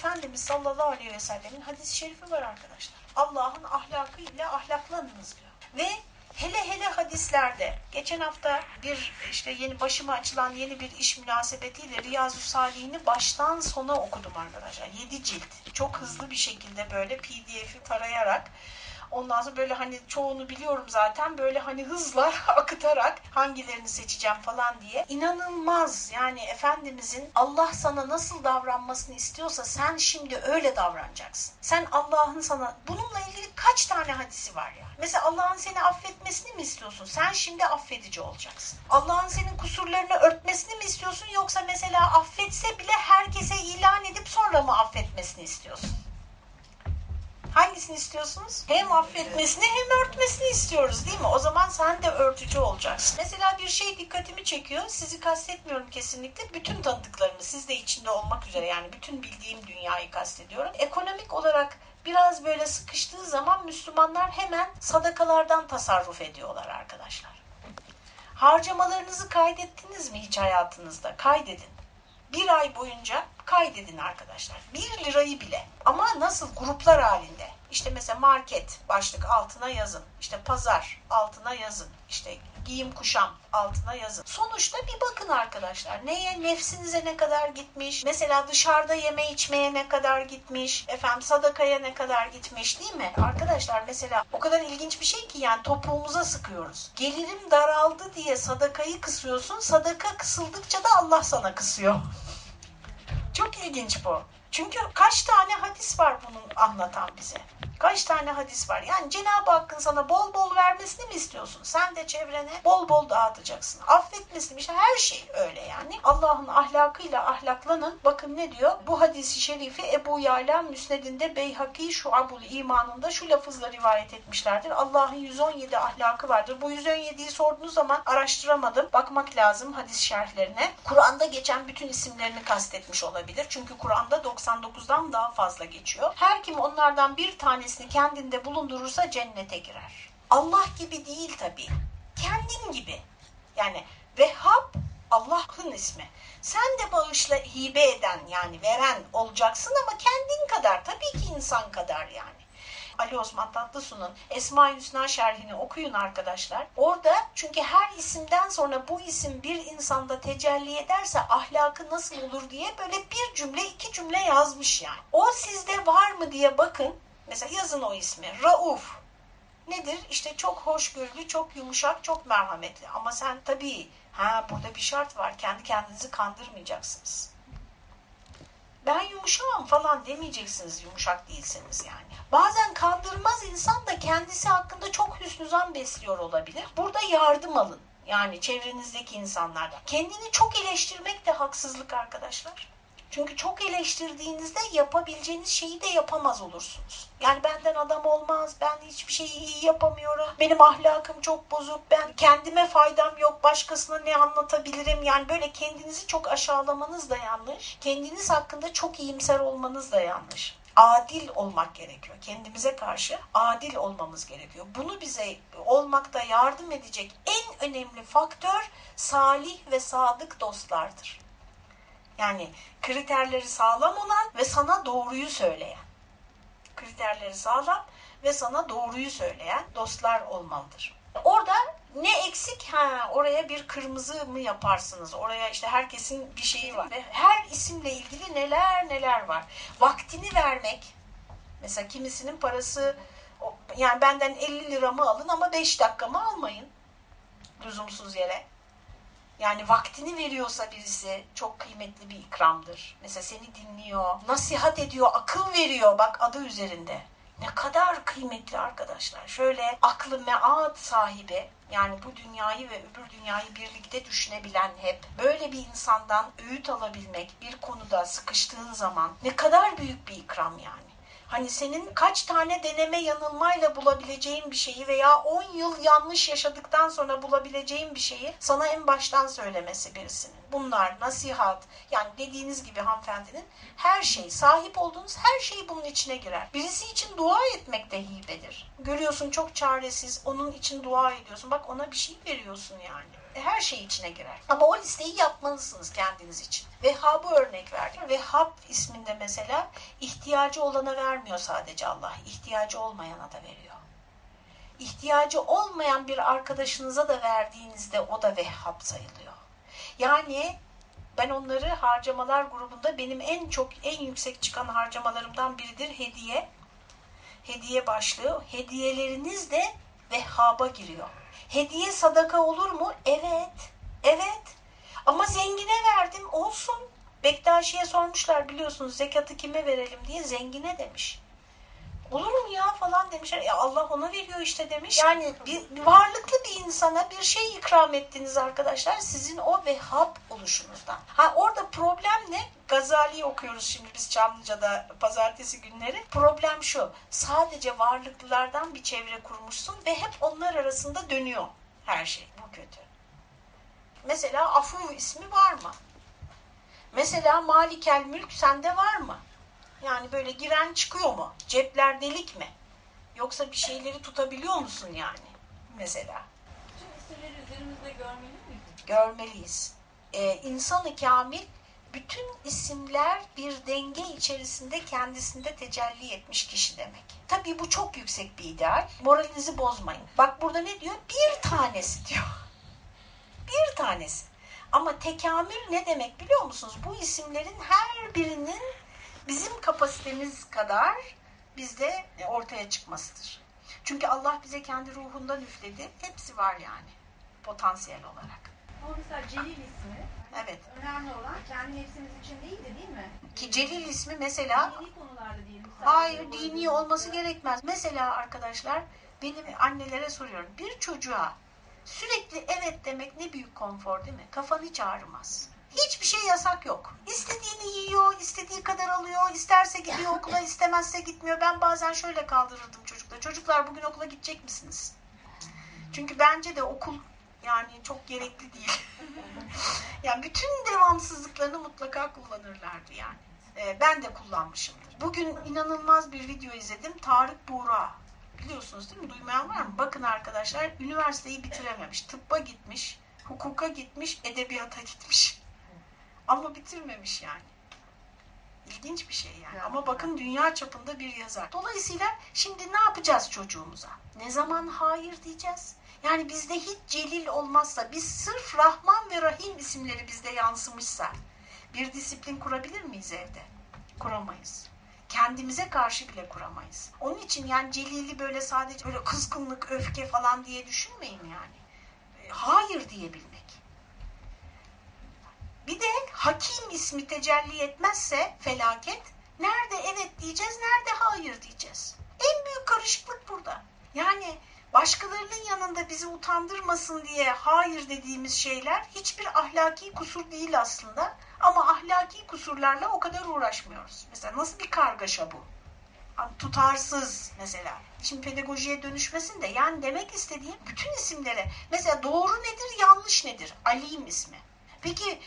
Efendimiz sallallahu aleyhi ve sellemin hadis-i şerifi var arkadaşlar. Allah'ın ahlakıyla ahlaklanınız diyor. Ve hele hele hadislerde geçen hafta bir işte yeni başıma açılan yeni bir iş münasebetiyle Riyazu Salih'ini baştan sona okudum arkadaşlar. 7 cilt. Çok hızlı bir şekilde böyle pdf'i tarayarak Ondan sonra böyle hani çoğunu biliyorum zaten böyle hani hızla akıtarak hangilerini seçeceğim falan diye. İnanılmaz yani Efendimizin Allah sana nasıl davranmasını istiyorsa sen şimdi öyle davranacaksın. Sen Allah'ın sana bununla ilgili kaç tane hadisi var ya. Mesela Allah'ın seni affetmesini mi istiyorsun? Sen şimdi affedici olacaksın. Allah'ın senin kusurlarını örtmesini mi istiyorsun? Yoksa mesela affetse bile herkese ilan edip sonra mı affetmesini istiyorsun? Hangisini istiyorsunuz? Hem affetmesini hem örtmesini istiyoruz değil mi? O zaman sen de örtücü olacaksın. Mesela bir şey dikkatimi çekiyor. Sizi kastetmiyorum kesinlikle. Bütün tanıdıklarımı siz de içinde olmak üzere yani bütün bildiğim dünyayı kastediyorum. Ekonomik olarak biraz böyle sıkıştığı zaman Müslümanlar hemen sadakalardan tasarruf ediyorlar arkadaşlar. Harcamalarınızı kaydettiniz mi hiç hayatınızda? Kaydedin. Bir ay boyunca kaydedin arkadaşlar. Bir lirayı bile. Ama nasıl? Gruplar halinde. İşte mesela market başlık altına yazın. İşte pazar altına yazın. İşte giyim kuşam altına yazın. Sonuçta bir bakın arkadaşlar. Neye nefsinize ne kadar gitmiş? Mesela dışarıda yeme içmeye ne kadar gitmiş? Efendim sadakaya ne kadar gitmiş değil mi? Arkadaşlar mesela o kadar ilginç bir şey ki yani topuğumuza sıkıyoruz. Gelirim daraldı diye sadakayı kısıyorsun. Sadaka kısıldıkça da Allah sana kısıyor. Çok ilginç bu. Çünkü kaç tane hadis var bunun anlatan bize? Kaç tane hadis var? Yani Cenab-ı Hakk'ın sana bol bol vermesini mi istiyorsun? Sen de çevrene bol bol dağıtacaksın. Affetmesini işte her şey öyle yani. Allah'ın ahlakıyla ahlaklanın. Bakın ne diyor? Bu hadisi şerifi Ebu Yala Müsned'inde Beyhaki Şuabul imanında şu lafızla rivayet etmişlerdir. Allah'ın 117 ahlakı vardır. Bu 117'yi sorduğunuz zaman araştıramadım. Bakmak lazım hadis şerhlerine. Kur'an'da geçen bütün isimlerini kastetmiş olabilir. Çünkü Kur'an'da 99'dan daha fazla geçiyor. Her kim onlardan bir tanesi tanesini kendinde bulundurursa cennete girer. Allah gibi değil tabii. Kendin gibi. Yani Vehhab Allah'ın ismi. Sen de bağışla hibe eden yani veren olacaksın ama kendin kadar tabii ki insan kadar yani. Ali Osman Tatlısu'nun Esma-i Hüsna şerhini okuyun arkadaşlar. Orada çünkü her isimden sonra bu isim bir insanda tecelli ederse ahlakı nasıl olur diye böyle bir cümle iki cümle yazmış yani. O sizde var mı diye bakın. Mesela yazın o ismi. Rauf. Nedir? İşte çok hoşgörülü, çok yumuşak, çok merhametli. Ama sen tabii ha burada bir şart var. Kendi kendinizi kandırmayacaksınız. Ben yumuşağım falan demeyeceksiniz yumuşak değilseniz yani. Bazen kandırmaz insan da kendisi hakkında çok hüsnü zan besliyor olabilir. Burada yardım alın. Yani çevrenizdeki insanlardan. Kendini çok eleştirmek de haksızlık arkadaşlar. Çünkü çok eleştirdiğinizde yapabileceğiniz şeyi de yapamaz olursunuz. Yani benden adam olmaz, ben hiçbir şeyi iyi yapamıyorum, benim ahlakım çok bozuk, ben kendime faydam yok, başkasına ne anlatabilirim? Yani böyle kendinizi çok aşağılamanız da yanlış, kendiniz hakkında çok iyimser olmanız da yanlış adil olmak gerekiyor. Kendimize karşı adil olmamız gerekiyor. Bunu bize olmakta yardım edecek en önemli faktör salih ve sadık dostlardır. Yani kriterleri sağlam olan ve sana doğruyu söyleyen. Kriterleri sağlam ve sana doğruyu söyleyen dostlar olmalıdır. Orada ne eksik? Ha, oraya bir kırmızı mı yaparsınız? Oraya işte herkesin bir şeyi var. Ve her isimle ilgili neler neler var. Vaktini vermek. Mesela kimisinin parası yani benden 50 liramı alın ama 5 dakikamı almayın. Lüzumsuz yere. Yani vaktini veriyorsa birisi çok kıymetli bir ikramdır. Mesela seni dinliyor, nasihat ediyor, akıl veriyor bak adı üzerinde. Ne kadar kıymetli arkadaşlar. Şöyle aklı meat sahibi yani bu dünyayı ve öbür dünyayı birlikte düşünebilen hep böyle bir insandan öğüt alabilmek bir konuda sıkıştığın zaman ne kadar büyük bir ikram yani. Hani senin kaç tane deneme yanılmayla bulabileceğin bir şeyi veya 10 yıl yanlış yaşadıktan sonra bulabileceğin bir şeyi sana en baştan söylemesi birisinin. Bunlar, nasihat, yani dediğiniz gibi hanımefendinin her şey, sahip olduğunuz her şey bunun içine girer. Birisi için dua etmek de hibedir. Görüyorsun çok çaresiz, onun için dua ediyorsun. Bak ona bir şey veriyorsun yani. Her şey içine girer. Ama o listeyi yapmalısınız kendiniz için. Vehhab'ı örnek verdim. Vehhab isminde mesela ihtiyacı olana vermiyor sadece Allah. ihtiyacı olmayana da veriyor. İhtiyacı olmayan bir arkadaşınıza da verdiğinizde o da Vehhab sayılıyor. Yani ben onları harcamalar grubunda benim en çok en yüksek çıkan harcamalarımdan biridir hediye. Hediye başlığı. Hediyeleriniz de Vehhab'a giriyor. Hediye sadaka olur mu? Evet. Evet. Ama zengine verdim. Olsun. Bektaşi'ye sormuşlar biliyorsunuz zekatı kime verelim diye zengine demiş. Olur mu ya falan demişler. Ya Allah ona veriyor işte demiş. Yani bir, varlıklı bir insana bir şey ikram ettiniz arkadaşlar. Sizin o vehhab oluşunuzdan. Ha orada problem ne? Gazali okuyoruz şimdi biz Çamlıca'da pazartesi günleri. Problem şu. Sadece varlıklılardan bir çevre kurmuşsun ve hep onlar arasında dönüyor her şey. Bu kötü. Mesela Afu ismi var mı? Mesela Malikel Mülk sende var mı? Yani böyle giren çıkıyor mu? Cepler delik mi? Yoksa bir şeyleri tutabiliyor musun yani? Mesela. Bütün isimleri üzerimizde görmeli miyiz? Görmeliyiz. Ee, İnsan-ı Kamil bütün isimler bir denge içerisinde kendisinde tecelli etmiş kişi demek. Tabii bu çok yüksek bir ideal. Moralinizi bozmayın. Bak burada ne diyor? Bir tanesi diyor. Bir tanesi. Ama tekamül ne demek biliyor musunuz? Bu isimlerin her birinin bizim kapasitemiz kadar bizde ortaya çıkmasıdır. Çünkü Allah bize kendi ruhundan üfledi. Hepsi var yani potansiyel olarak. Ama mesela Celil ismi Evet. önemli olan kendi nefsimiz için değil de değil mi? Ki Celil ismi mesela Dini konularda diyelim. hayır dini olması gerekmez. Mesela arkadaşlar benim annelere soruyorum. Bir çocuğa sürekli evet demek ne büyük konfor değil mi? Kafan hiç ağrımaz. Hiçbir şey yasak yok. İstediğini yiyor, istediği kadar alıyor, isterse gidiyor okula, istemezse gitmiyor. Ben bazen şöyle kaldırırdım çocuklar. Çocuklar bugün okula gidecek misiniz? Çünkü bence de okul yani çok gerekli değil. yani bütün devamsızlıklarını mutlaka kullanırlardı yani. Ee, ben de kullanmışımdır. Bugün inanılmaz bir video izledim. Tarık Buğra. Biliyorsunuz değil mi? Duymayan var mı? Bakın arkadaşlar üniversiteyi bitirememiş. Tıbba gitmiş, hukuka gitmiş, edebiyata gitmiş. Ama bitirmemiş yani. İlginç bir şey yani. Ama bakın dünya çapında bir yazar. Dolayısıyla şimdi ne yapacağız çocuğumuza? Ne zaman hayır diyeceğiz? Yani bizde hiç celil olmazsa, biz sırf Rahman ve Rahim isimleri bizde yansımışsa bir disiplin kurabilir miyiz evde? Kuramayız. Kendimize karşı bile kuramayız. Onun için yani celili böyle sadece böyle kızgınlık, öfke falan diye düşünmeyin yani. Hayır diyebilmek. Bir de hakim ismi tecelli etmezse felaket, nerede evet diyeceğiz, nerede hayır diyeceğiz. En büyük karışıklık burada. Yani başkalarının yanında bizi utandırmasın diye hayır dediğimiz şeyler hiçbir ahlaki kusur değil aslında. Ama ahlaki kusurlarla o kadar uğraşmıyoruz. Mesela nasıl bir kargaşa bu? Tutarsız mesela. Şimdi pedagojiye dönüşmesin de yani demek istediğim bütün isimlere mesela doğru nedir yanlış nedir? Alim ismi. Peki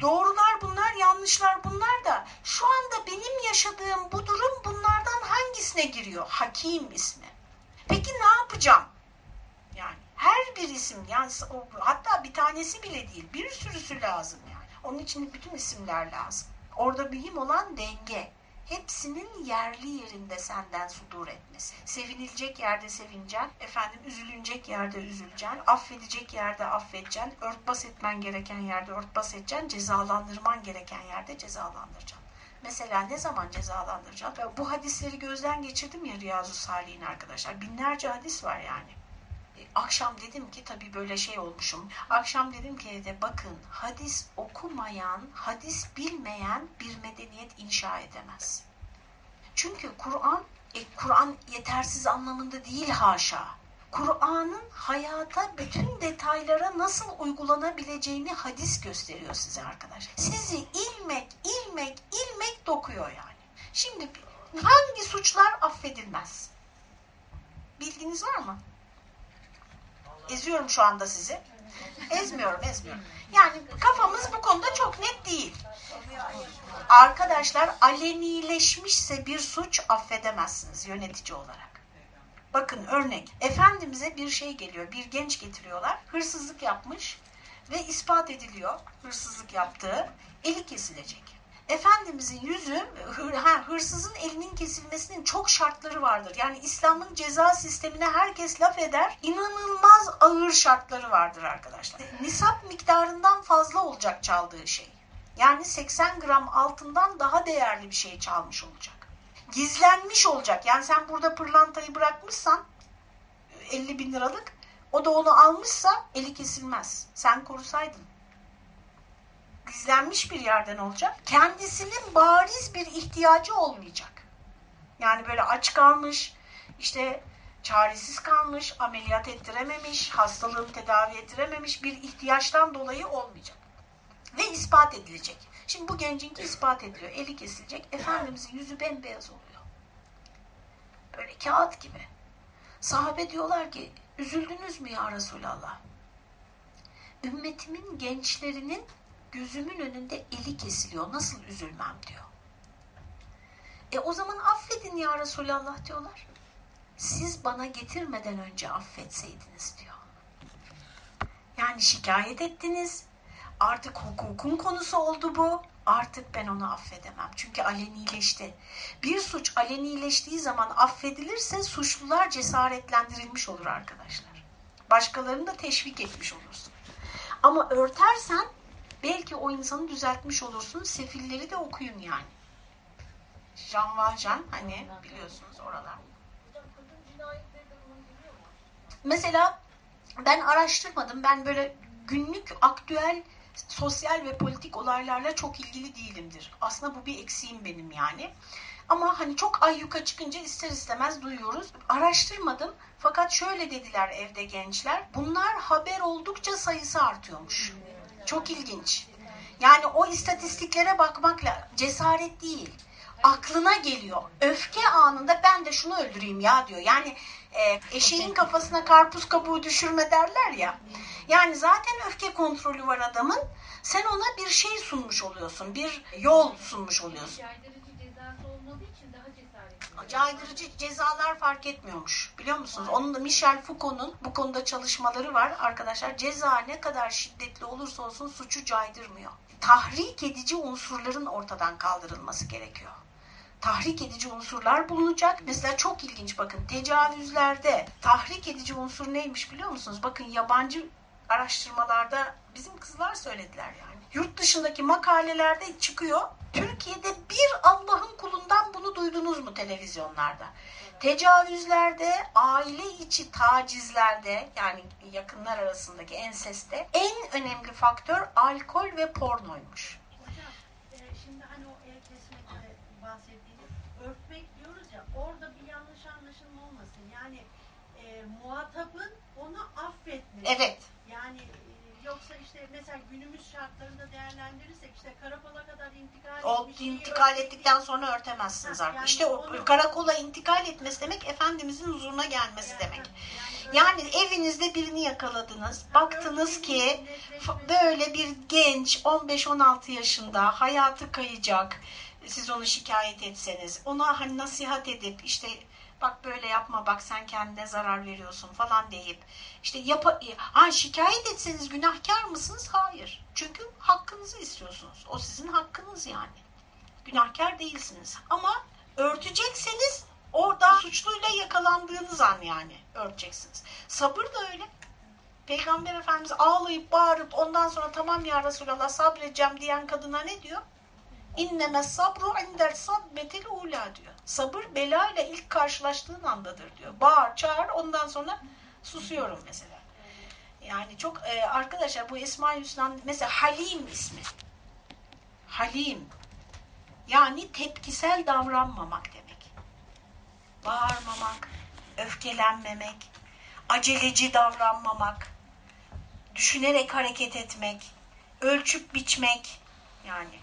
doğrular bunlar yanlışlar bunlar da şu anda benim yaşadığım bu durum bunlardan hangisine giriyor? Hakim ismi. Peki ne yapacağım? Yani her bir isim yani hatta bir tanesi bile değil bir sürüsü lazım yani. Onun için bütün isimler lazım. Orada mühim olan denge. Hepsinin yerli yerinde senden sudur etmesi. Sevinilecek yerde sevineceksin, efendim üzülünecek yerde üzüleceksin, affedecek yerde affedeceksin, örtbas etmen gereken yerde örtbas edeceksin, cezalandırman gereken yerde cezalandıracaksın. Mesela ne zaman cezalandıracaksın? Bu hadisleri gözden geçirdim ya Riyazu Salih'in arkadaşlar. Binlerce hadis var yani. Akşam dedim ki tabii böyle şey olmuşum. Akşam dedim ki evde bakın hadis okumayan, hadis bilmeyen bir medeniyet inşa edemez. Çünkü Kur'an, e, Kur'an yetersiz anlamında değil haşa. Kur'an'ın hayata bütün detaylara nasıl uygulanabileceğini hadis gösteriyor size arkadaşlar. Sizi ilmek, ilmek, ilmek dokuyor yani. Şimdi hangi suçlar affedilmez? Bilginiz var mı? Eziyorum şu anda sizi. Ezmiyorum, ezmiyorum. Yani kafamız bu konuda çok net değil. Arkadaşlar alenileşmişse bir suç affedemezsiniz yönetici olarak. Bakın örnek. Efendimiz'e bir şey geliyor. Bir genç getiriyorlar. Hırsızlık yapmış ve ispat ediliyor hırsızlık yaptığı. Eli kesilecek. Efendimizin yüzü, hırsızın elinin kesilmesinin çok şartları vardır. Yani İslam'ın ceza sistemine herkes laf eder. İnanılmaz ağır şartları vardır arkadaşlar. Nisap miktarından fazla olacak çaldığı şey. Yani 80 gram altından daha değerli bir şey çalmış olacak. Gizlenmiş olacak. Yani sen burada pırlantayı bırakmışsan 50 bin liralık o da onu almışsa eli kesilmez. Sen korusaydın. Gizlenmiş bir yerden olacak. Kendisinin bariz bir ihtiyacı olmayacak. Yani böyle aç kalmış, işte çaresiz kalmış, ameliyat ettirememiş, hastalığını tedavi ettirememiş bir ihtiyaçtan dolayı olmayacak. Ve ispat edilecek. Şimdi bu gencinki ispat ediliyor. Eli kesilecek. Efendimizin yüzü bembeyaz oluyor. Böyle kağıt gibi. Sahabe diyorlar ki üzüldünüz mü ya Resulallah? Ümmetimin gençlerinin gözümün önünde eli kesiliyor. Nasıl üzülmem diyor. E o zaman affedin ya Resulallah diyorlar. Siz bana getirmeden önce affetseydiniz diyor. Yani şikayet ettiniz. Artık hukukun konusu oldu bu. Artık ben onu affedemem. Çünkü alenileşti. Bir suç alenileştiği zaman affedilirse suçlular cesaretlendirilmiş olur arkadaşlar. Başkalarını da teşvik etmiş olursun. Ama örtersen belki o insanı düzeltmiş olursun. Sefilleri de okuyun yani. Jean Valjean hani biliyorsunuz oralar. Mesela ben araştırmadım. Ben böyle günlük aktüel sosyal ve politik olaylarla çok ilgili değilimdir. Aslında bu bir eksiğim benim yani. Ama hani çok ayyuka çıkınca ister istemez duyuyoruz. Araştırmadım fakat şöyle dediler evde gençler. Bunlar haber oldukça sayısı artıyormuş. Çok ilginç. Yani o istatistiklere bakmakla cesaret değil. Aklına geliyor. Öfke anında ben de şunu öldüreyim ya diyor. Yani e, eşeğin kafasına karpuz kabuğu düşürme derler ya. Yani zaten öfke kontrolü var adamın. Sen ona bir şey sunmuş oluyorsun. Bir yol sunmuş oluyorsun. Caydırıcı cezası olmadığı için daha cesaretli. Caydırıcı cezalar fark etmiyormuş. Biliyor musunuz? Onun da Michel Foucault'un bu konuda çalışmaları var arkadaşlar. Ceza ne kadar şiddetli olursa olsun suçu caydırmıyor. Tahrik edici unsurların ortadan kaldırılması gerekiyor tahrik edici unsurlar bulunacak. Mesela çok ilginç bakın tecavüzlerde tahrik edici unsur neymiş biliyor musunuz? Bakın yabancı araştırmalarda bizim kızlar söylediler yani. Yurt dışındaki makalelerde çıkıyor. Türkiye'de bir Allah'ın kulundan bunu duydunuz mu televizyonlarda? Tecavüzlerde, aile içi tacizlerde yani yakınlar arasındaki enseste en önemli faktör alkol ve pornoymuş. Hocam, e, şimdi hani o el kesmekte bahsettiğiniz örtmek diyoruz ya orada bir yanlış anlaşılma olmasın. Yani e, muhatabın onu affetmesi. Evet. Yani e, yoksa işte mesela günümüz şartlarında değerlendirirsek işte karakola kadar intikal O şeyi intikal örtmek- ettikten sonra örtemezsiniz Ha, artık. yani işte o onu- karakola intikal etmesi demek Efendimizin huzuruna gelmesi demek. yani Yani evinizde birini yakaladınız. Baktınız ki f- böyle bir genç 15-16 yaşında hayatı kayacak. Siz onu şikayet etseniz, ona hani nasihat edip işte bak böyle yapma bak sen kendine zarar veriyorsun falan deyip işte yapa ha, şikayet etseniz günahkar mısınız? Hayır. Çünkü hakkınızı istiyorsunuz. O sizin hakkınız yani. Günahkar değilsiniz. Ama örtecekseniz orada suçluyla yakalandığınız an yani örteceksiniz. Sabır da öyle. Peygamber Efendimiz ağlayıp bağırıp ondan sonra tamam ya Resulallah sabredeceğim diyen kadına ne diyor? İnneme sabru indel sadmetil ula diyor. Sabır belayla ilk karşılaştığın andadır diyor. Bağır çağır ondan sonra susuyorum mesela. Yani çok e, arkadaşlar bu Esma-i Hüsna mesela Halim ismi. Halim. Yani tepkisel davranmamak demek. Bağırmamak, öfkelenmemek, aceleci davranmamak, düşünerek hareket etmek, ölçüp biçmek yani.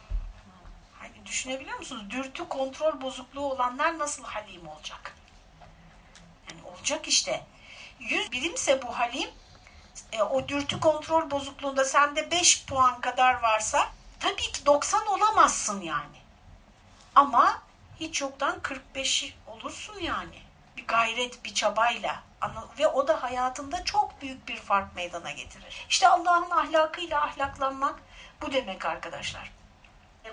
Düşünebiliyor musunuz? Dürtü kontrol bozukluğu olanlar nasıl halim olacak? Yani olacak işte. 100 birimse bu halim e, o dürtü kontrol bozukluğunda sende 5 puan kadar varsa tabii ki 90 olamazsın yani. Ama hiç yoktan 45 olursun yani. Bir gayret, bir çabayla. Ve o da hayatında çok büyük bir fark meydana getirir. İşte Allah'ın ahlakıyla ahlaklanmak bu demek arkadaşlar.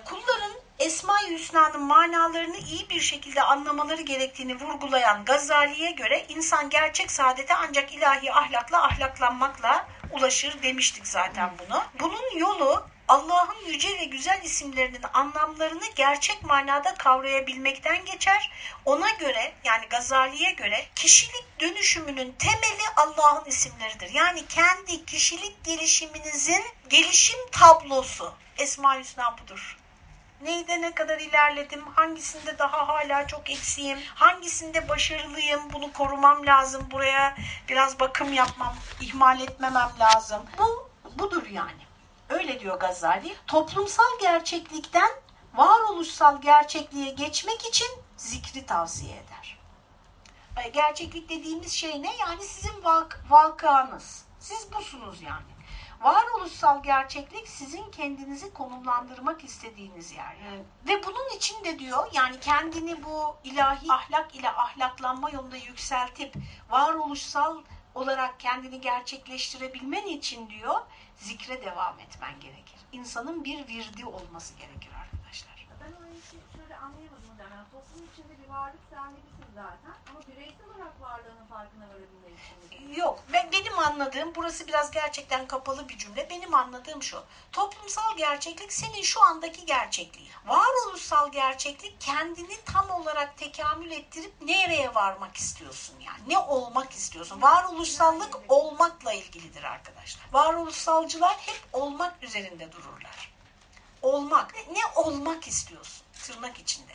Kulların Esma-i Hüsna'nın manalarını iyi bir şekilde anlamaları gerektiğini vurgulayan Gazali'ye göre insan gerçek saadete ancak ilahi ahlakla ahlaklanmakla ulaşır demiştik zaten bunu. Bunun yolu Allah'ın yüce ve güzel isimlerinin anlamlarını gerçek manada kavrayabilmekten geçer. Ona göre yani Gazali'ye göre kişilik dönüşümünün temeli Allah'ın isimleridir. Yani kendi kişilik gelişiminizin gelişim tablosu. Esma-i Hüsna budur. Neyde ne kadar ilerledim, hangisinde daha hala çok eksiğim, hangisinde başarılıyım, bunu korumam lazım, buraya biraz bakım yapmam, ihmal etmemem lazım. Bu budur yani. Öyle diyor Gazali. Toplumsal gerçeklikten varoluşsal gerçekliğe geçmek için zikri tavsiye eder. Gerçeklik dediğimiz şey ne? Yani sizin vak vakanız. Siz busunuz yani. Varoluşsal gerçeklik sizin kendinizi konumlandırmak istediğiniz yer. Yani. Ve bunun için de diyor yani kendini bu ilahi ahlak ile ahlaklanma yolunda yükseltip varoluşsal olarak kendini gerçekleştirebilmen için diyor zikre devam etmen gerekir. İnsanın bir virdi olması gerekir arkadaşlar. Ben o işi şöyle anlayamadım muhtemelen. Toplum içinde bir varlık sahibisin zaten ama bireysel olarak varlığının farkına varabilmek. Yok. Ben, benim anladığım, burası biraz gerçekten kapalı bir cümle. Benim anladığım şu. Toplumsal gerçeklik senin şu andaki gerçekliğin. Varoluşsal gerçeklik kendini tam olarak tekamül ettirip nereye varmak istiyorsun yani. Ne olmak istiyorsun? Varoluşsallık olmakla ilgilidir arkadaşlar. Varoluşsalcılar hep olmak üzerinde dururlar. Olmak. Ne olmak istiyorsun? Tırnak içinde.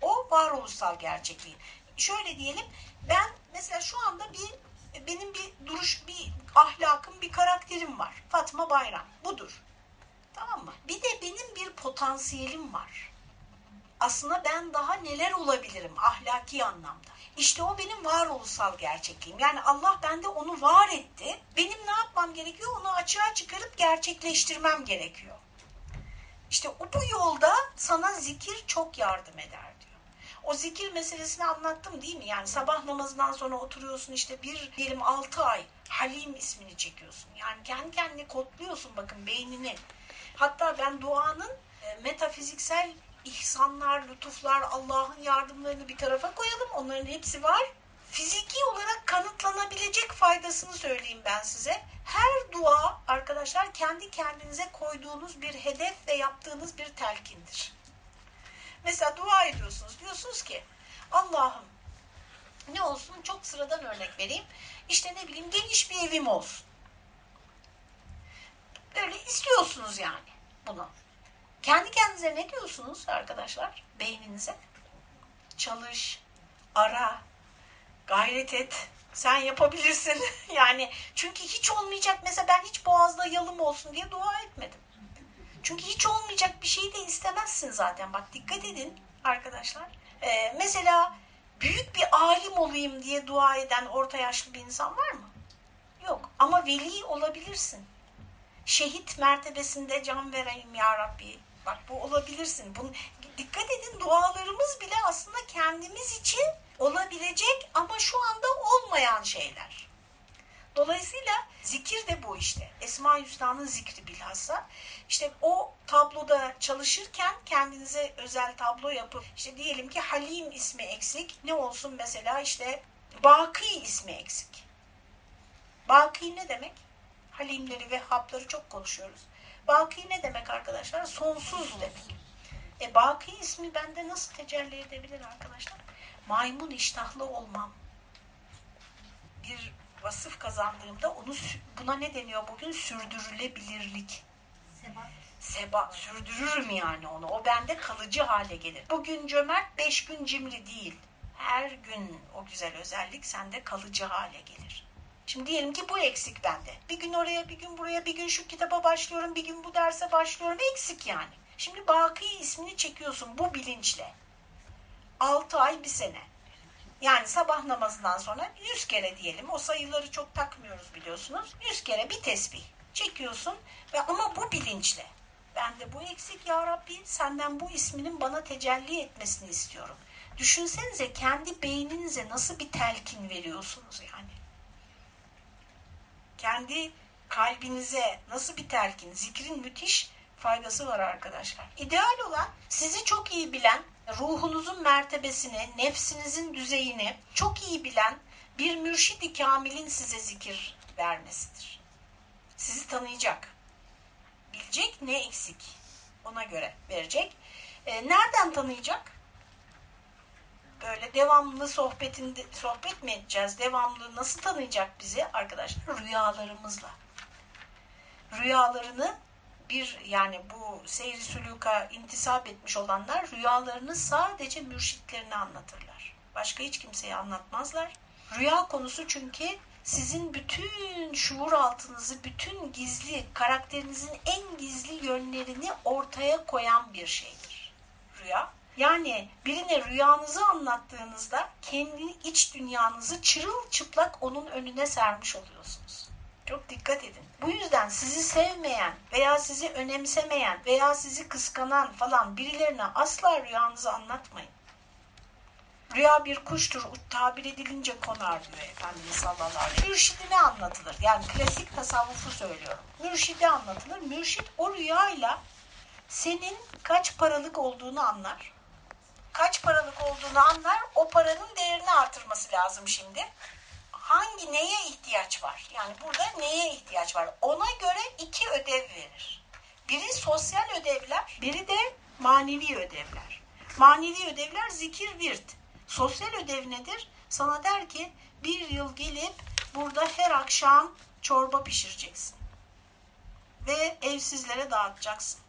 O varoluşsal gerçekliğin. Şöyle diyelim ben mesela şu anda bir benim bir duruş, bir ahlakım, bir karakterim var. Fatma Bayram. Budur. Tamam mı? Bir de benim bir potansiyelim var. Aslında ben daha neler olabilirim ahlaki anlamda. İşte o benim varoluşsal gerçekliğim. Yani Allah bende onu var etti. Benim ne yapmam gerekiyor? Onu açığa çıkarıp gerçekleştirmem gerekiyor. İşte bu yolda sana zikir çok yardım eder diyor. O zikir meselesini anlattım değil mi? Yani sabah namazından sonra oturuyorsun işte bir diyelim altı ay Halim ismini çekiyorsun. Yani kendi kendine kodluyorsun bakın beynini. Hatta ben duanın e, metafiziksel ihsanlar, lütuflar, Allah'ın yardımlarını bir tarafa koyalım. Onların hepsi var. Fiziki olarak kanıtlanabilecek faydasını söyleyeyim ben size. Her dua arkadaşlar kendi kendinize koyduğunuz bir hedef ve yaptığınız bir telkindir. Mesela dua ediyorsunuz. Diyorsunuz ki Allah'ım ne olsun çok sıradan örnek vereyim. İşte ne bileyim geniş bir evim olsun. Böyle istiyorsunuz yani bunu. Kendi kendinize ne diyorsunuz arkadaşlar? Beyninize. Çalış, ara, gayret et. Sen yapabilirsin. yani çünkü hiç olmayacak. Mesela ben hiç boğazda yalım olsun diye dua etmedim. Çünkü hiç olmayacak bir şeyi de istemezsin zaten. Bak dikkat edin arkadaşlar. Ee, mesela büyük bir alim olayım diye dua eden orta yaşlı bir insan var mı? Yok. Ama veli olabilirsin. Şehit mertebesinde can vereyim ya Rabbi. Bak bu olabilirsin. Bunu, dikkat edin dualarımız bile aslında kendimiz için olabilecek ama şu anda olmayan şeyler. Dolayısıyla zikir de bu işte. Esma-i Hüsna'nın zikri bilhassa. İşte o tabloda çalışırken kendinize özel tablo yapıp işte diyelim ki Halim ismi eksik. Ne olsun mesela işte Baki ismi eksik. Baki ne demek? Halimleri ve hapları çok konuşuyoruz. Baki ne demek arkadaşlar? Sonsuz demek. E Baki ismi bende nasıl tecelli edebilir arkadaşlar? Maymun iştahlı olmam. Bir vasıf kazandığımda onu buna ne deniyor bugün? Sürdürülebilirlik. Seba. Seba. Sürdürürüm yani onu. O bende kalıcı hale gelir. Bugün cömert, beş gün cimri değil. Her gün o güzel özellik sende kalıcı hale gelir. Şimdi diyelim ki bu eksik bende. Bir gün oraya, bir gün buraya, bir gün şu kitaba başlıyorum, bir gün bu derse başlıyorum. Eksik yani. Şimdi Baki ismini çekiyorsun bu bilinçle. Altı ay, bir sene. Yani sabah namazından sonra 100 kere diyelim. O sayıları çok takmıyoruz biliyorsunuz. 100 kere bir tesbih çekiyorsun ve ama bu bilinçle. Ben de bu eksik ya Rabbi senden bu isminin bana tecelli etmesini istiyorum. Düşünsenize kendi beyninize nasıl bir telkin veriyorsunuz yani. Kendi kalbinize nasıl bir telkin? Zikrin müthiş faydası var arkadaşlar. İdeal olan sizi çok iyi bilen, ruhunuzun mertebesini, nefsinizin düzeyini çok iyi bilen bir mürşidi kamilin size zikir vermesidir. Sizi tanıyacak. Bilecek ne eksik. Ona göre verecek. E, nereden tanıyacak? Böyle devamlı sohbetinde sohbet mi edeceğiz? Devamlı nasıl tanıyacak bizi arkadaşlar? Rüyalarımızla. Rüyalarını bir yani bu seyri sülüka intisap etmiş olanlar rüyalarını sadece mürşitlerine anlatırlar. Başka hiç kimseye anlatmazlar. Rüya konusu çünkü sizin bütün şuur altınızı, bütün gizli, karakterinizin en gizli yönlerini ortaya koyan bir şeydir. Rüya. Yani birine rüyanızı anlattığınızda kendi iç dünyanızı çırılçıplak onun önüne sermiş oluyorsunuz. Çok dikkat edin. Bu yüzden sizi sevmeyen veya sizi önemsemeyen veya sizi kıskanan falan birilerine asla rüyanızı anlatmayın. Rüya bir kuştur, tabir edilince konar diyor Efendimiz sallallahu aleyhi ve sellem. Mürşidine anlatılır. Yani klasik tasavvufu söylüyorum. Mürşide anlatılır. Mürşit o rüyayla senin kaç paralık olduğunu anlar. Kaç paralık olduğunu anlar. O paranın değerini artırması lazım şimdi. Hangi neye ihtiyaç var? Yani burada neye ihtiyaç var? Ona göre iki ödev verir. Biri sosyal ödevler, biri de manevi ödevler. Manevi ödevler zikir, virt. Sosyal ödev nedir? Sana der ki bir yıl gelip burada her akşam çorba pişireceksin. Ve evsizlere dağıtacaksın.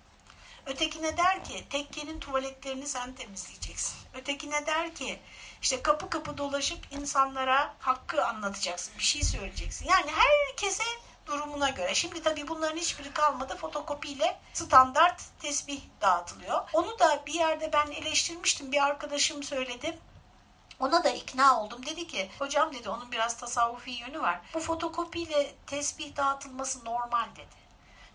Ötekine der ki tekkenin tuvaletlerini sen temizleyeceksin. Ötekine der ki işte kapı kapı dolaşıp insanlara hakkı anlatacaksın. Bir şey söyleyeceksin. Yani herkese durumuna göre. Şimdi tabii bunların hiçbiri kalmadı. Fotokopiyle standart tesbih dağıtılıyor. Onu da bir yerde ben eleştirmiştim. Bir arkadaşım söyledi. Ona da ikna oldum. Dedi ki hocam dedi onun biraz tasavvufi yönü var. Bu fotokopiyle tesbih dağıtılması normal dedi.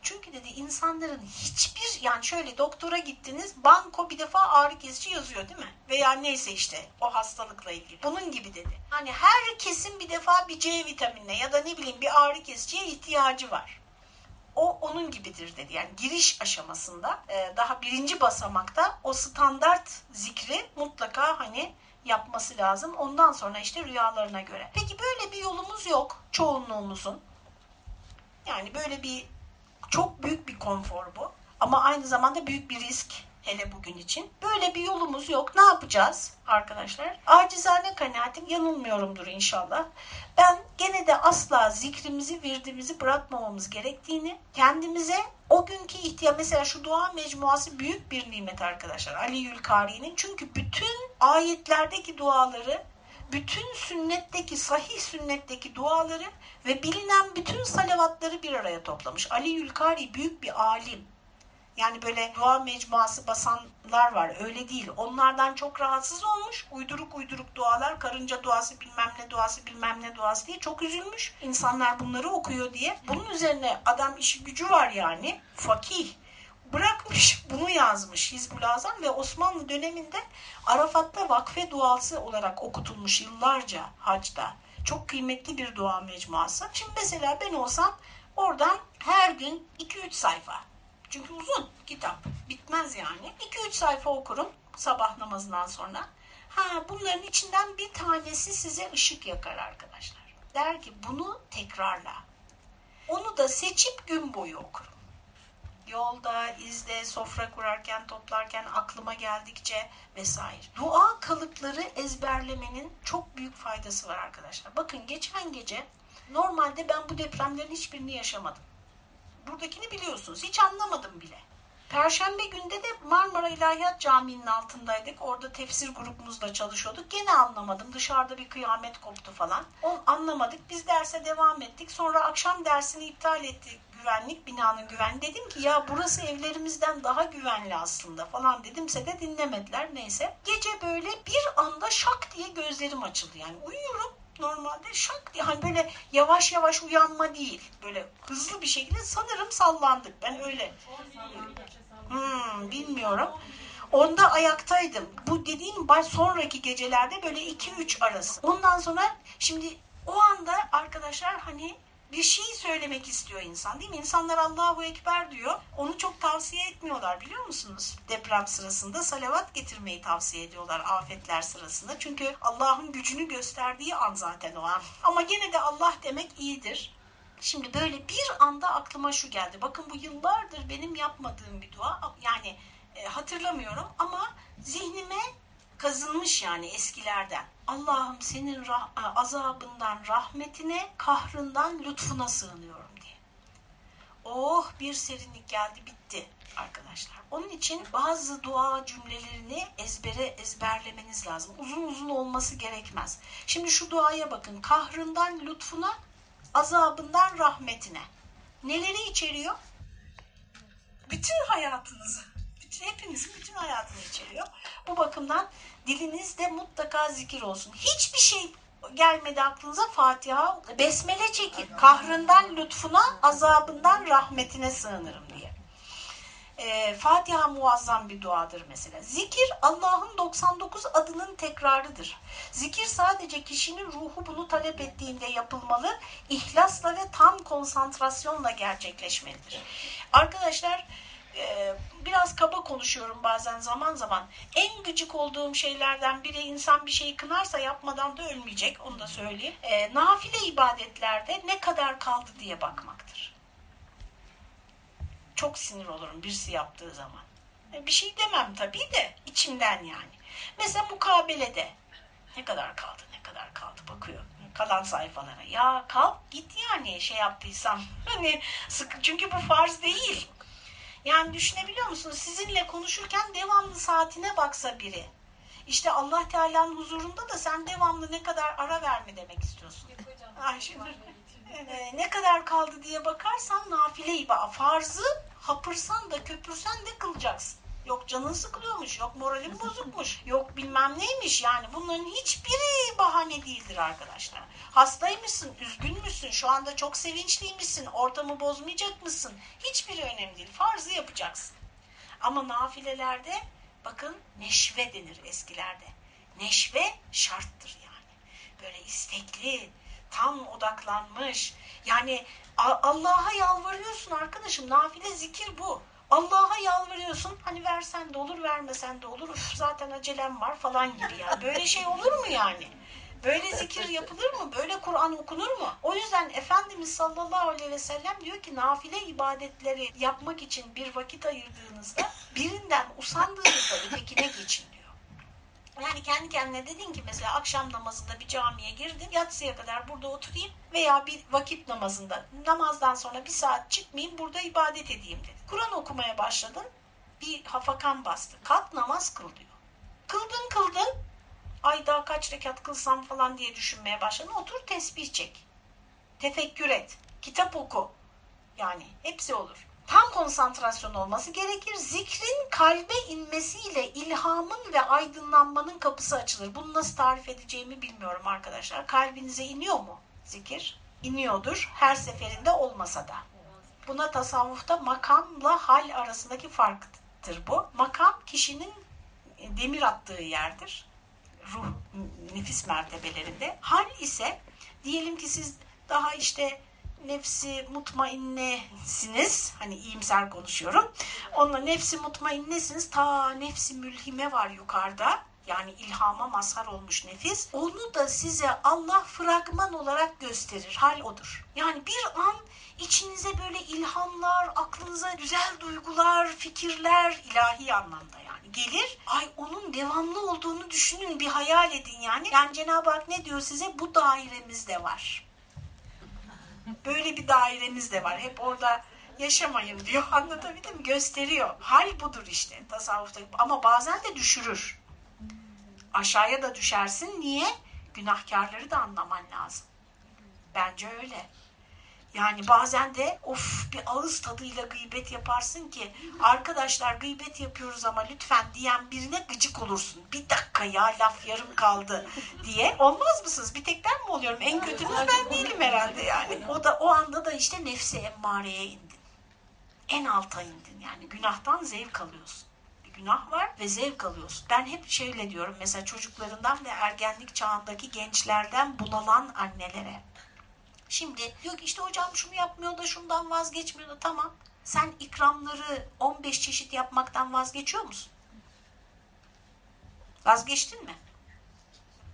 Çünkü dedi insanların hiçbir yani şöyle doktora gittiniz banko bir defa ağrı kesici yazıyor değil mi? Veya neyse işte o hastalıkla ilgili. Bunun gibi dedi. Hani herkesin bir defa bir C vitaminine ya da ne bileyim bir ağrı kesiciye ihtiyacı var. O onun gibidir dedi. Yani giriş aşamasında daha birinci basamakta o standart zikri mutlaka hani yapması lazım. Ondan sonra işte rüyalarına göre. Peki böyle bir yolumuz yok çoğunluğumuzun. Yani böyle bir çok büyük bir konfor bu. Ama aynı zamanda büyük bir risk hele bugün için. Böyle bir yolumuz yok. Ne yapacağız arkadaşlar? Acizane kanaatim yanılmıyorumdur inşallah. Ben gene de asla zikrimizi, virdimizi bırakmamamız gerektiğini, kendimize o günkü ihtiyaç, mesela şu dua mecmuası büyük bir nimet arkadaşlar. Ali Yülkari'nin. Çünkü bütün ayetlerdeki duaları bütün sünnetteki, sahih sünnetteki duaları ve bilinen bütün salavatları bir araya toplamış. Ali Yülkari büyük bir alim. Yani böyle dua mecmuası basanlar var. Öyle değil. Onlardan çok rahatsız olmuş. Uyduruk uyduruk dualar, karınca duası bilmem ne duası bilmem ne duası diye çok üzülmüş. İnsanlar bunları okuyor diye. Bunun üzerine adam işi gücü var yani. Fakih bırakmış bunu yazmış Hizbul ve Osmanlı döneminde Arafat'ta vakfe duası olarak okutulmuş yıllarca hacda. Çok kıymetli bir dua mecmuası. Şimdi mesela ben olsam oradan her gün 2-3 sayfa. Çünkü uzun kitap. Bitmez yani. 2-3 sayfa okurum sabah namazından sonra. Ha bunların içinden bir tanesi size ışık yakar arkadaşlar. Der ki bunu tekrarla. Onu da seçip gün boyu okurum yolda, izde, sofra kurarken, toplarken, aklıma geldikçe vesaire. Dua kalıpları ezberlemenin çok büyük faydası var arkadaşlar. Bakın geçen gece normalde ben bu depremlerin hiçbirini yaşamadım. Buradakini biliyorsunuz. Hiç anlamadım bile. Perşembe günde de Marmara İlahiyat Camii'nin altındaydık. Orada tefsir grubumuzla çalışıyorduk. Gene anlamadım. Dışarıda bir kıyamet koptu falan. Onu anlamadık. Biz derse devam ettik. Sonra akşam dersini iptal ettik güvenlik, binanın güvenliği. Dedim ki ya burası evlerimizden daha güvenli aslında falan dedimse de dinlemediler. Neyse. Gece böyle bir anda şak diye gözlerim açıldı. Yani uyuyorum normalde şak diye. Hani böyle yavaş yavaş uyanma değil. Böyle hızlı bir şekilde sanırım sallandık. Ben öyle hmm, bilmiyorum. Onda ayaktaydım. Bu dediğim baş sonraki gecelerde böyle 2-3 arası. Ondan sonra şimdi o anda arkadaşlar hani bir şey söylemek istiyor insan değil mi? İnsanlar Allahu Ekber diyor. Onu çok tavsiye etmiyorlar biliyor musunuz? Deprem sırasında salavat getirmeyi tavsiye ediyorlar afetler sırasında. Çünkü Allah'ın gücünü gösterdiği an zaten o an. Ama gene de Allah demek iyidir. Şimdi böyle bir anda aklıma şu geldi. Bakın bu yıllardır benim yapmadığım bir dua. Yani e, hatırlamıyorum ama zihnime kazınmış yani eskilerden. Allah'ım senin rah e, azabından rahmetine, kahrından lütfuna sığınıyorum diye. Oh bir serinlik geldi bitti arkadaşlar. Onun için bazı dua cümlelerini ezbere ezberlemeniz lazım. Uzun uzun olması gerekmez. Şimdi şu duaya bakın. Kahrından lütfuna, azabından rahmetine. Neleri içeriyor? Bütün hayatınızı. Bütün, hepinizin bütün hayatını içeriyor. Bu bakımdan dilinizde mutlaka zikir olsun. Hiçbir şey gelmedi aklınıza Fatiha, besmele çekin. Kahrından lütfuna, azabından rahmetine sığınırım diye. Ee, Fatiha muazzam bir duadır mesela. Zikir Allah'ın 99 adının tekrarıdır. Zikir sadece kişinin ruhu bunu talep ettiğinde yapılmalı, ihlasla ve tam konsantrasyonla gerçekleşmelidir. Arkadaşlar e, biraz kaba konuşuyorum bazen zaman zaman. En gıcık olduğum şeylerden biri insan bir şeyi kınarsa yapmadan da ölmeyecek. Onu da söyleyeyim. E, nafile ibadetlerde ne kadar kaldı diye bakmaktır. Çok sinir olurum birisi yaptığı zaman. E, bir şey demem tabii de içimden yani. Mesela mukabelede ne kadar kaldı ne kadar kaldı bakıyor kalan sayfalara. Ya kalk git yani şey yaptıysam. Hani sıkı çünkü bu farz değil. Yani düşünebiliyor musunuz? Sizinle konuşurken devamlı saatine baksa biri. İşte Allah Teala'nın huzurunda da sen devamlı ne kadar ara verme demek istiyorsun. Şimdi, ne kadar kaldı diye bakarsan nafile iba. Farzı hapırsan da köpürsen de kılacaksın. Yok canın sıkılıyormuş, yok moralin bozukmuş, yok bilmem neymiş. Yani bunların hiçbiri bahane değildir arkadaşlar. Hastaymışsın, üzgün müsün, şu anda çok sevinçliymişsin, ortamı bozmayacak mısın? Hiçbiri önemli değil. Farzı yapacaksın. Ama nafilelerde bakın neşve denir eskilerde. Neşve şarttır yani. Böyle istekli, tam odaklanmış. Yani Allah'a yalvarıyorsun arkadaşım. Nafile zikir bu. Allah'a yalvarıyorsun. Hani versen de olur, vermesen de olur. Üf, zaten acelem var falan gibi ya. Böyle şey olur mu yani? Böyle zikir yapılır mı? Böyle Kur'an okunur mu? O yüzden Efendimiz sallallahu aleyhi ve sellem diyor ki nafile ibadetleri yapmak için bir vakit ayırdığınızda birinden usandığınızda ötekine geçin diyor. Yani kendi kendine dedin ki mesela akşam namazında bir camiye girdin, yatsıya kadar burada oturayım veya bir vakit namazında namazdan sonra bir saat çıkmayayım burada ibadet edeyim dedin. Kur'an okumaya başladın, bir hafakan bastı. Kalk namaz kıl diyor. Kıldın kıldın, ay daha kaç rekat kılsam falan diye düşünmeye başladın. Otur tesbih çek. Tefekkür et. Kitap oku. Yani hepsi olur tam konsantrasyon olması gerekir. Zikrin kalbe inmesiyle ilhamın ve aydınlanmanın kapısı açılır. Bunu nasıl tarif edeceğimi bilmiyorum arkadaşlar. Kalbinize iniyor mu zikir? İniyordur. Her seferinde olmasa da. Buna tasavvufta makamla hal arasındaki farktır bu. Makam kişinin demir attığı yerdir. Ruh, nefis mertebelerinde. Hal ise diyelim ki siz daha işte nefsi mutmainnesiniz. Hani iyimser konuşuyorum. Onunla nefsi mutmainnesiniz. Ta nefsi mülhime var yukarıda. Yani ilhama mazhar olmuş nefis. Onu da size Allah fragman olarak gösterir. Hal odur. Yani bir an içinize böyle ilhamlar, aklınıza güzel duygular, fikirler ilahi anlamda gelir. Ay onun devamlı olduğunu düşünün, bir hayal edin yani. Yani Cenab-ı Hak ne diyor size? Bu dairemizde var. Böyle bir dairemiz de var. Hep orada yaşamayın diyor. Anlatabildim mi? Gösteriyor. Hal budur işte tasavvufta. Ama bazen de düşürür. Aşağıya da düşersin. Niye? Günahkarları da anlaman lazım. Bence öyle. Yani bazen de of bir ağız tadıyla gıybet yaparsın ki arkadaşlar gıybet yapıyoruz ama lütfen diyen birine gıcık olursun. Bir dakika ya laf yarım kaldı diye. Olmaz mısınız? Bir tek ben mi oluyorum? En kötünüz ben değilim herhalde yani. O da o anda da işte nefsi emmareye indin. En alta indin yani. Günahtan zevk alıyorsun. Bir günah var ve zevk alıyorsun. Ben hep şöyle diyorum mesela çocuklarından ve ergenlik çağındaki gençlerden bunalan annelere. Şimdi diyor ki işte hocam şunu yapmıyor da şundan vazgeçmiyor da tamam. Sen ikramları 15 çeşit yapmaktan vazgeçiyor musun? Vazgeçtin mi?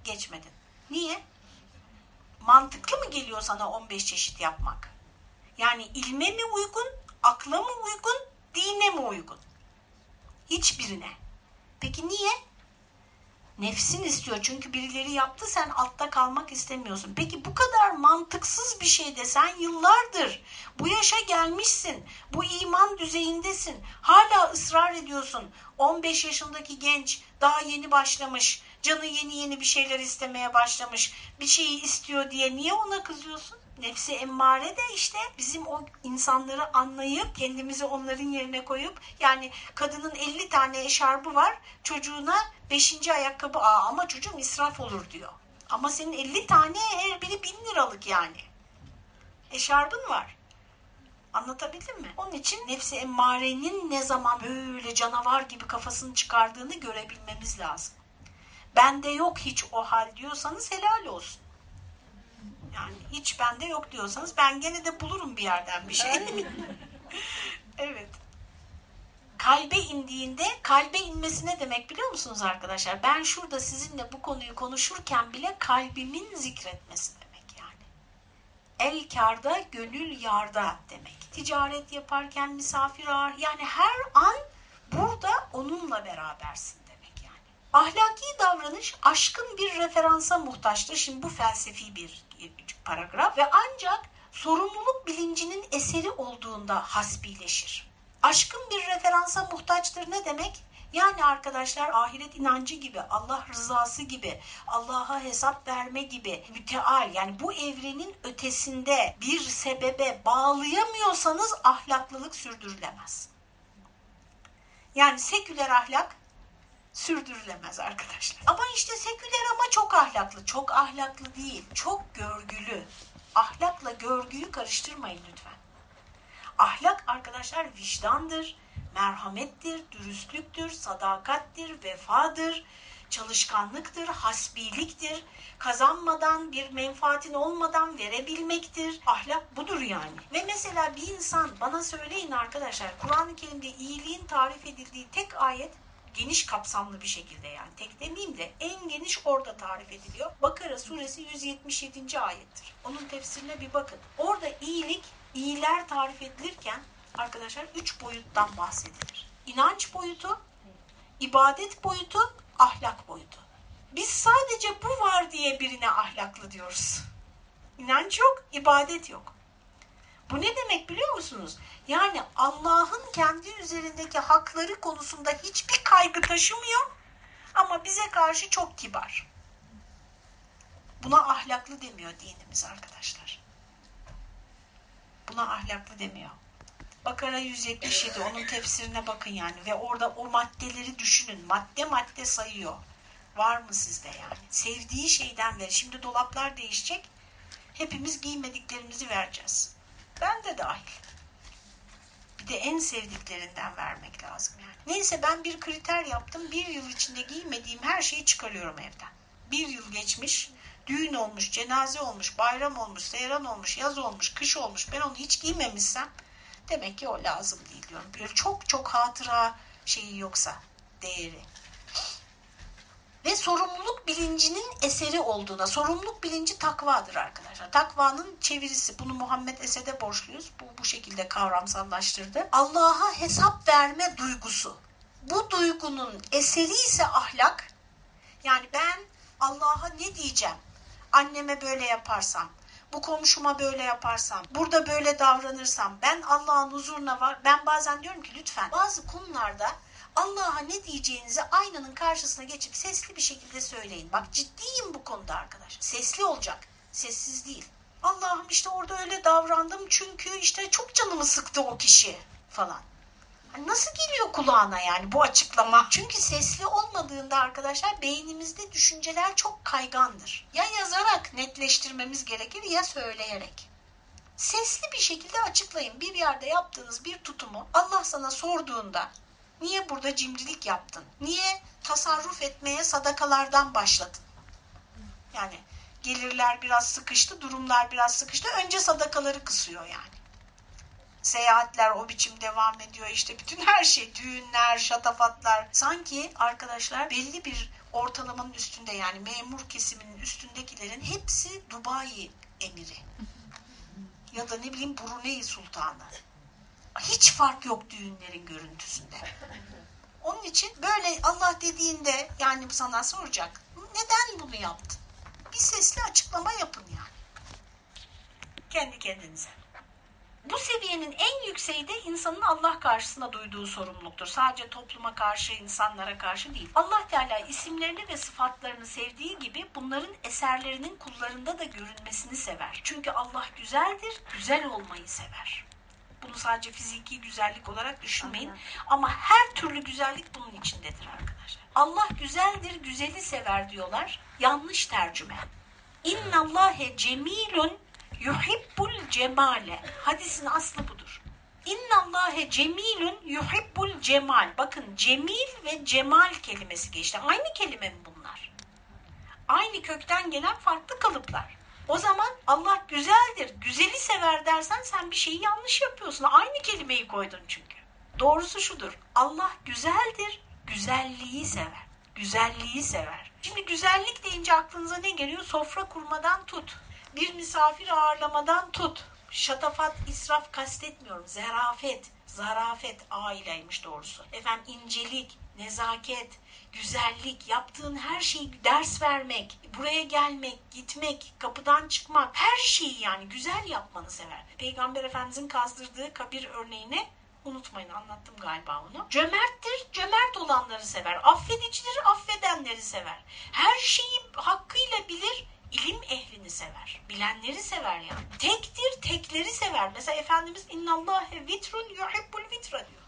Geçmedin. Niye? Mantıklı mı geliyor sana 15 çeşit yapmak? Yani ilme mi uygun, akla mı uygun, dine mi uygun? Hiçbirine. Peki niye? Nefsin istiyor çünkü birileri yaptı sen altta kalmak istemiyorsun. Peki bu kadar mantıksız bir şeyde sen yıllardır bu yaşa gelmişsin. Bu iman düzeyindesin. Hala ısrar ediyorsun. 15 yaşındaki genç daha yeni başlamış. Canı yeni yeni bir şeyler istemeye başlamış. Bir şeyi istiyor diye niye ona kızıyorsun? Nefsi emmare de işte bizim o insanları anlayıp kendimizi onların yerine koyup yani kadının 50 tane eşarbı var çocuğuna 5. ayakkabı Aa, ama çocuğum israf olur diyor. Ama senin 50 tane her biri 1000 liralık yani. Eşarbın var. Anlatabildim mi? Onun için nefsi emmarenin ne zaman böyle canavar gibi kafasını çıkardığını görebilmemiz lazım. Bende yok hiç o hal diyorsanız helal olsun. Yani hiç bende yok diyorsanız ben gene de bulurum bir yerden bir şey. evet. Kalbe indiğinde kalbe inmesi ne demek biliyor musunuz arkadaşlar? Ben şurada sizinle bu konuyu konuşurken bile kalbimin zikretmesi demek yani. El karda, gönül yarda demek. Ticaret yaparken misafir ağır yani her an burada onunla berabersin. Ahlaki davranış aşkın bir referansa muhtaçtır. Şimdi bu felsefi bir paragraf ve ancak sorumluluk bilincinin eseri olduğunda hasbileşir. Aşkın bir referansa muhtaçtır ne demek? Yani arkadaşlar ahiret inancı gibi, Allah rızası gibi, Allah'a hesap verme gibi müteal yani bu evrenin ötesinde bir sebebe bağlayamıyorsanız ahlaklılık sürdürülemez. Yani seküler ahlak sürdürülemez arkadaşlar. Ama işte seküler ama çok ahlaklı. Çok ahlaklı değil. Çok görgülü. Ahlakla görgüyü karıştırmayın lütfen. Ahlak arkadaşlar vicdandır, merhamettir, dürüstlüktür, sadakattir, vefadır, çalışkanlıktır, hasbiliktir, kazanmadan bir menfaatin olmadan verebilmektir. Ahlak budur yani. Ve mesela bir insan bana söyleyin arkadaşlar Kur'an-ı Kerim'de iyiliğin tarif edildiği tek ayet geniş kapsamlı bir şekilde yani tek demeyeyim de en geniş orada tarif ediliyor. Bakara suresi 177. ayettir. Onun tefsirine bir bakın. Orada iyilik, iyiler tarif edilirken arkadaşlar üç boyuttan bahsedilir. İnanç boyutu, ibadet boyutu, ahlak boyutu. Biz sadece bu var diye birine ahlaklı diyoruz. İnanç yok, ibadet yok. Bu ne demek biliyor musunuz? Yani Allah'ın kendi üzerindeki hakları konusunda hiçbir kaygı taşımıyor ama bize karşı çok kibar. Buna ahlaklı demiyor dinimiz arkadaşlar. Buna ahlaklı demiyor. Bakara 177 onun tefsirine bakın yani ve orada o maddeleri düşünün. Madde madde sayıyor. Var mı sizde yani? Sevdiği şeyden ver. Şimdi dolaplar değişecek. Hepimiz giymediklerimizi vereceğiz. Ben de dahil. Bir de en sevdiklerinden vermek lazım yani. Neyse ben bir kriter yaptım. Bir yıl içinde giymediğim her şeyi çıkarıyorum evden. Bir yıl geçmiş, düğün olmuş, cenaze olmuş, bayram olmuş, seyran olmuş, yaz olmuş, kış olmuş. Ben onu hiç giymemişsem demek ki o lazım değil diyorum. Böyle çok çok hatıra şeyi yoksa değeri ve sorumluluk bilincinin eseri olduğuna, sorumluluk bilinci takvadır arkadaşlar. Takvanın çevirisi, bunu Muhammed Esed'e borçluyuz. Bu bu şekilde kavramsallaştırdı. Allah'a hesap verme duygusu. Bu duygunun eseri ise ahlak. Yani ben Allah'a ne diyeceğim? Anneme böyle yaparsam, bu komşuma böyle yaparsam, burada böyle davranırsam, ben Allah'ın huzuruna var. Ben bazen diyorum ki lütfen bazı konularda Allah'a ne diyeceğinizi aynanın karşısına geçip sesli bir şekilde söyleyin. Bak ciddiyim bu konuda arkadaşlar. Sesli olacak. Sessiz değil. Allah'ım işte orada öyle davrandım çünkü işte çok canımı sıktı o kişi falan. Nasıl geliyor kulağına yani bu açıklama? Çünkü sesli olmadığında arkadaşlar beynimizde düşünceler çok kaygandır. Ya yazarak netleştirmemiz gerekir ya söyleyerek. Sesli bir şekilde açıklayın. Bir yerde yaptığınız bir tutumu Allah sana sorduğunda niye burada cimrilik yaptın? Niye tasarruf etmeye sadakalardan başladın? Yani gelirler biraz sıkıştı, durumlar biraz sıkıştı. Önce sadakaları kısıyor yani. Seyahatler o biçim devam ediyor. İşte bütün her şey, düğünler, şatafatlar. Sanki arkadaşlar belli bir ortalamanın üstünde yani memur kesiminin üstündekilerin hepsi Dubai emiri. Ya da ne bileyim Brunei sultanı. Hiç fark yok düğünlerin görüntüsünde. Onun için böyle Allah dediğinde yani sana soracak. Neden bunu yaptın? Bir sesli açıklama yapın yani. Kendi kendinize. Bu seviyenin en yükseği de insanın Allah karşısında duyduğu sorumluluktur. Sadece topluma karşı, insanlara karşı değil. Allah Teala isimlerini ve sıfatlarını sevdiği gibi bunların eserlerinin kullarında da görünmesini sever. Çünkü Allah güzeldir, güzel olmayı sever. Bunu sadece fiziki güzellik olarak düşünmeyin. Ama her türlü güzellik bunun içindedir arkadaşlar. Allah güzeldir, güzeli sever diyorlar. Yanlış tercüme. İnnallâhe cemilun yuhibbul cemale. Hadisin aslı budur. İnnallâhe cemilun yuhibbul cemal. Bakın cemil ve cemal kelimesi geçti. Aynı kelime mi bunlar? Aynı kökten gelen farklı kalıplar. O zaman Allah güzeldir, güzeli sever dersen sen bir şeyi yanlış yapıyorsun. Aynı kelimeyi koydun çünkü. Doğrusu şudur. Allah güzeldir, güzelliği sever. Güzelliği sever. Şimdi güzellik deyince aklınıza ne geliyor? Sofra kurmadan tut. Bir misafir ağırlamadan tut. Şatafat, israf kastetmiyorum. Zerafet, zarafet aileymiş doğrusu. Efendim incelik, nezaket, güzellik, yaptığın her şeyi ders vermek, buraya gelmek, gitmek, kapıdan çıkmak, her şeyi yani güzel yapmanı sever. Peygamber Efendimizin kazdırdığı kabir örneğini unutmayın anlattım galiba onu. Cömerttir, cömert olanları sever. Affedicidir, affedenleri sever. Her şeyi hakkıyla bilir, ilim ehlini sever. Bilenleri sever yani. Tektir, tekleri sever. Mesela Efendimiz innallâhe vitrun yuhibbul vitra diyor.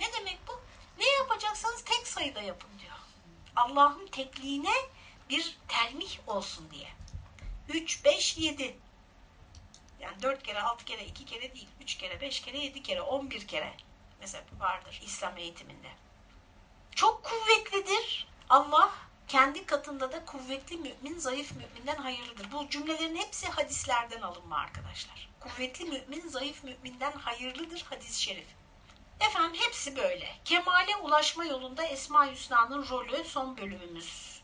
Ne demek bu? Ne yapacaksanız tek sayıda yapın diyor. Allah'ın tekliğine bir telmih olsun diye. 3, 5, 7. Yani 4 kere, 6 kere, 2 kere değil. 3 kere, 5 kere, 7 kere, 11 kere. Mesela vardır İslam eğitiminde. Çok kuvvetlidir Allah. Kendi katında da kuvvetli mümin, zayıf müminden hayırlıdır. Bu cümlelerin hepsi hadislerden alınma arkadaşlar. Kuvvetli mümin, zayıf müminden hayırlıdır hadis-i şerif. Efendim hepsi böyle. Kemale ulaşma yolunda Esma Hüsna'nın rolü son bölümümüz